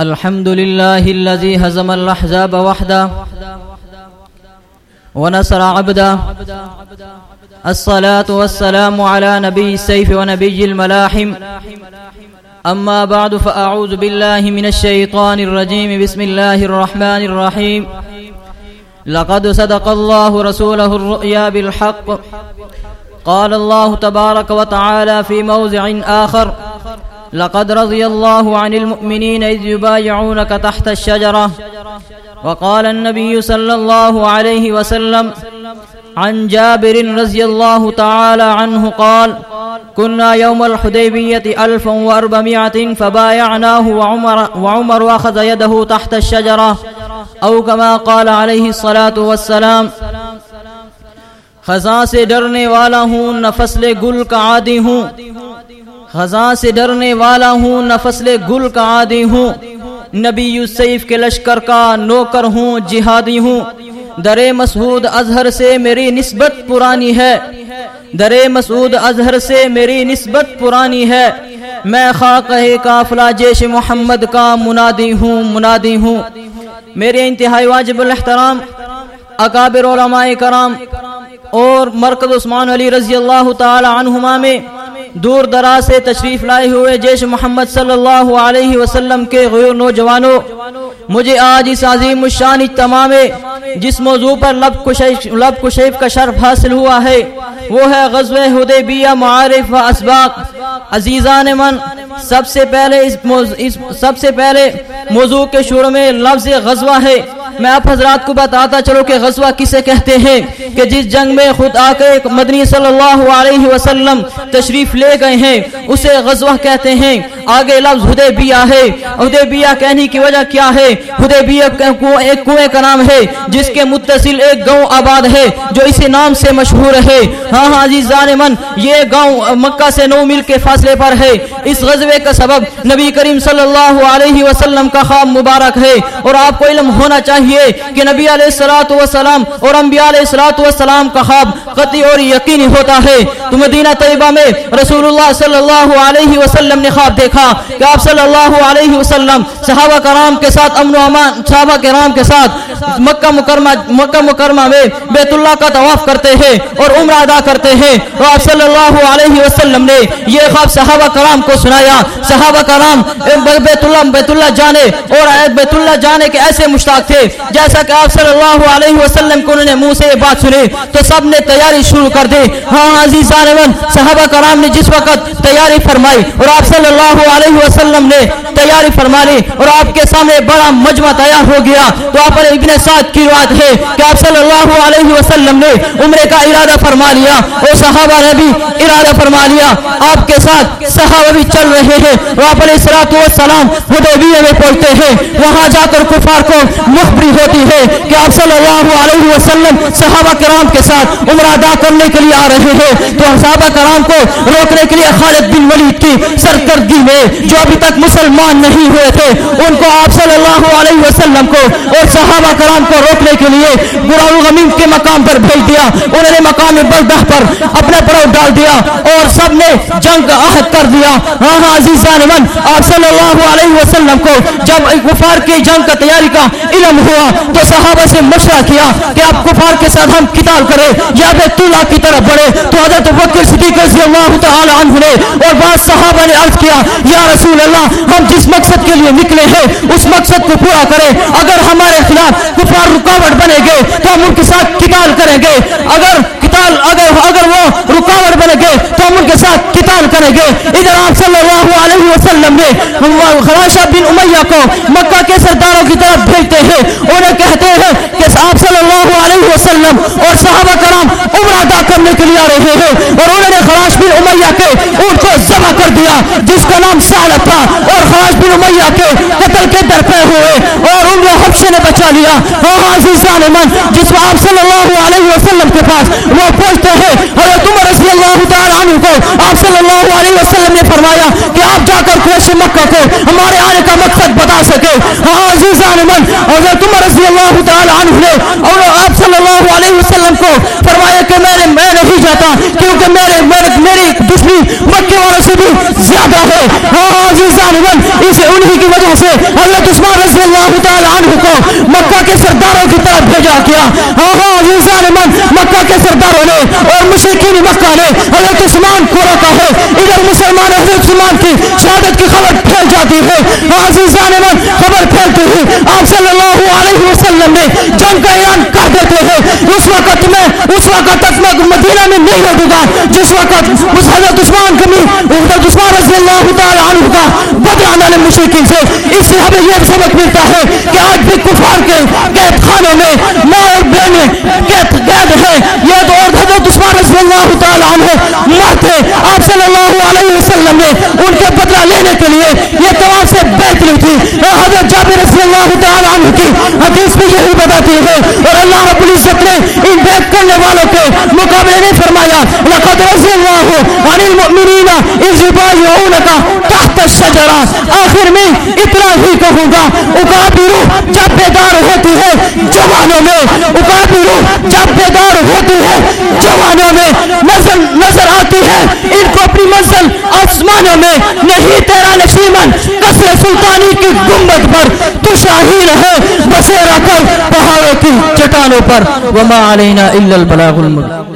الحمد لله الذي هزم الأحزاب وحده ونصر عبده. الصلاة والسلام على نبي السيف ونبي الملاحم. أما بعد فأعوذ بالله من الشيطان الرجيم. بسم الله الرحمن الرحيم. لقد صدق الله رسوله الرؤيا بالحق. قال الله تبارك وتعالى في موضع آخر. لقد رضي الله عن المؤمنين إذ يبايعونك تحت الشجرة. وقال النبي صلى الله عليه وسلم عن جابر رضي الله تعالى عنه قال كنا يوم الحديبية ألفا وأربعمائة فبايعناه وعمر, وعمر أخذ يده تحت الشجرة. أو كما قال عليه الصلاة والسلام خزاں سے ڈرنے والا ہوں نہ فصل گل کا عادی ہوں۔ خزاں سے ڈرنے والا ہوں، نہ فصل گل کا عادی ہوں۔ نبی یوسیف کے لشکر کا نوکر ہوں، جہادی ہوں۔ در مسعود اظہر سے میری نسبت پرانی ہے۔ در مسعود اظہر سے میری نسبت پرانی ہے۔ میں خاک قافلہ جیش محمد کا منادی ہوں منادی ہوں۔ میرے انتہائی واجب الاحترام، اکابر علماء کرام اور مرکز عثمان علی رضی اللہ تعالی عنہما میں دور دراز سے تشریف لائے ہوئے جیش محمد صلی اللہ علیہ وسلم کے غیر نوجوانوں مجھے آج اس عظیم الشان اجتماع میں جس موضوع پر لب کشیف لب کشیف کا شرف حاصل ہوا ہے وہ ہے غزوہ حدیبیہ معارف و اسباق۔ عزیزان من سب سے پہلے اس, اس سب سے پہلے موضوع کے شروع میں لفظ غزوہ ہے۔ میں آپ حضرات کو بتاتا چلو کہ غزوہ کسے کہتے ہیں کہ جس جنگ میں خود آ کے مدنی صلی اللہ علیہ وسلم تشریف لے گئے ہیں، اسے غزوہ کہتے ہیں۔ آگے لفظ حدیبیہ ہے۔ حدیبیہ کہنے کی وجہ کیا ہے؟ حدیبیہ ایک کنویں کا نام ہے، جس کے متصل ایک گاؤں آباد ہے، جو اسی نام سے مشہور ہے۔ ہاں ہاں جی، عزیزان من یہ گاؤں مکہ سے نو میل کے فاصلے پر ہے۔ اس غزوے کا سبب نبی کریم صلی اللہ علیہ وسلم کا خواب مبارک ہے۔ اور آپ کو علم ہونا چاہیے کہ نبی علیہ السلاۃ والسلام اور انبیاء علیہ السلاۃ والسلام کا خواب قطعی اور یقینی ہوتا ہے۔ تو مدینہ طیبہ میں رسول اللہ صلی اللہ علیہ وسلم نے خواب دیکھا۔ کہ آپ صلی اللہ علیہ وسلم صحابہ کرام کے ساتھ امن و امان، صحابہ کرام کے ساتھ مکہ مکرمہ مکہ مکرمہ میں بیت اللہ کا طواف کرتے ہیں اور عمرہ ادا کرتے ہیں۔ اور آپ صلی اللہ علیہ وسلم نے یہ خواب صحابہ کرام کو سنایا۔ صحابہ کرام بیت اللہ بیت اللہ جانے اور بیت اللہ جانے کے ایسے مشتاق تھے جیسا کہ آپ صلی اللہ علیہ وسلم کو انہوں نے منہ سے یہ بات سنی۔ تو سب نے تیاری شروع کر دی۔ ہاں عزیزان من صحابہ کرام نے جس وقت تیاری فرمائی اور آپ صلی اللہ علیہ وسلم نے تیاری فرما لی اور آپ کے سامنے بڑا مجمع تیار ہو گیا، تو آپ نے ابن سعد کی روایت ہے کہ آپ صلی اللہ علیہ وسلم نے عمرے کا ارادہ فرما لیا اور صحابہ نے بھی ارادہ فرما لیا۔ آپ کے ساتھ صحابہ بھی چل رہے ہیں۔ اور آپ علیہ السلام والسلام حدیبیہ میں پہنچتے ہیں۔ وہاں جا کر کفار کو مخبری ہوتی ہے کہ آپ صلی اللہ علیہ وسلم صحابہ کرام کے ساتھ عمرہ ادا کرنے کے لیے آ رہے ہیں۔ تو صحابہ کرام کو روکنے کے لیے خالد بن ولید کی سرکردگی میں جو ابھی تک مسلمان نہیں ہوئے تھے، ان کو آپ صلی اللہ علیہ وسلم کو اور صحابہ کرام کو روکنے کے لیے غمین کے مقام پر بھیج دیا۔ انہوں نے مقام بلدہ پر اپنا پڑاؤ ڈال دیا اور سب نے جنگ عہد کر دیا۔ ہاں ہاں عزیزان من، آپ صلی اللہ علیہ وسلم کو جب کفار کی جنگ کا تیاری کا علم ہوا تو صحابہ سے مشورہ کیا کہ آپ کفار کے ساتھ ہم قتال کریں۔ یا بیت اللہ کی طرف بڑھے۔ تو حضرت بکر صدیق رضی اللہ تعالی عنہ نے اور بعض صحابہ نے عرض کیا، یا رسول اللہ، ہم جس مقصد کے لیے نکلے ہیں، اس مقصد کو پورا کریں۔ اگر ہمارے خلاف کفار رکاوٹ بنے گے تو ہم ان کے ساتھ قتال کریں گے۔ اگر اگر اگر وہ رکاوٹ بنے گے تو ہم ان کے ساتھ قتال کریں گے۔ ادھر آپ صلی اللہ علیہ وسلم نے خراشہ بن امیہ کو مکہ کے سرداروں کی طرف بھیجتے ہیں۔ انہیں کہتے ہیں کہ آپ صلی اللہ علیہ وسلم اور صحابہ کرام عمر ادا کرنے کے لیے آ رہے ہیں۔ اور انہوں نے خراش بن امیہ کے اونٹ کو ذبح کر دیا، جس کا نام سالت تھا۔ اور خراش بن امیہ کے قتل کے در پہ ہوئے۔ اور ان کو حبشے نے بچا لیا۔ وہ عزیزان من جس میں آپ صلی اللہ علیہ وسلم کے پاس وہ پوچھتے ہیں۔ حضرت عمر رضی اللہ تعالی عنہ کو آپ صلی اللہ علیہ وسلم نے فرمایا کہ آپ جا کر قریش مکہ کو ہمارے آنے کا مقصد بتا سکے۔ ہاں عزیزان من، حضرت عمر رضی اللہ تعالی عنہ نے اور آپ صلی اللہ علیہ وسلم کو فرمایا کہ میں نے، میں نہیں جاتا کیونکہ میرے میری دشمن مکے والوں سے بھی زیادہ ہے۔ ہاں عزیزان اسے انہی کی وجہ سے حضرت عثمان رضی اللہ تعالی عنہ کو مکہ کے سرداروں کی طرف بھیجا کیا ہاں ہاں مکہ کے سرداروں نے اور مشرقین مکہ نے حضرت عثمان کو روکا ہے۔ ادھر مسلمان حضرت عثمان کی شہادت کی خبر پھیل جاتی ہے۔ ہاں عزیزان من خبر پھیلتی ہے۔ آپ صلی اللہ علیہ وسلم نے جنگ کا اعلان کر دیتے ہیں۔ اس وقت میں، اس وقت تک میں مدینہ میں نہیں رہوں گا۔ جس وقت حضرت عثمان کمی حضرت عثمان رضی اللہ تعالی عنہ کا بدلہ لانے مشرکین سے اس سے ہمیں یہ سبق ملتا ہے کہ آج بھی کفار کے قید خانوں میں ماں اور بہنیں قید قید ہے یہ تو اور حضرت عثمان رضی اللہ تعالی عنہ مرتے آپ صلی اللہ علیہ وسلم نے ان کے بدلہ لینے کے لیے یہ تمام سے بہتری تھی۔ حضرت جابر رضی اللہ تعالی عنہ کی حدیث بھی یہی بتاتی ہے اور اللہ رب العزت نے ان بیت کرنے والوں کے مقابلے نہیں فرمایا۔ لقد رضی اللہ عن المؤمنین اذ یبایعونک تحت الشجرہ۔ آخر میں اتنا ہی کہوں گا اکابی روح جب بیدار ہوتی ہے، جوانوں میں اکابی روح جب بیدار ہوتی ہے، جوانوں میں نظر نظر آتی ہے۔ ان کو اپنی منزل آسمانوں میں نہیں، تیرا نشیمن قصر سلطانی کی گمبت پر تو شاہین ہے بسیرہ کر چٹانوں پر وما علینا الا البلاغ المبین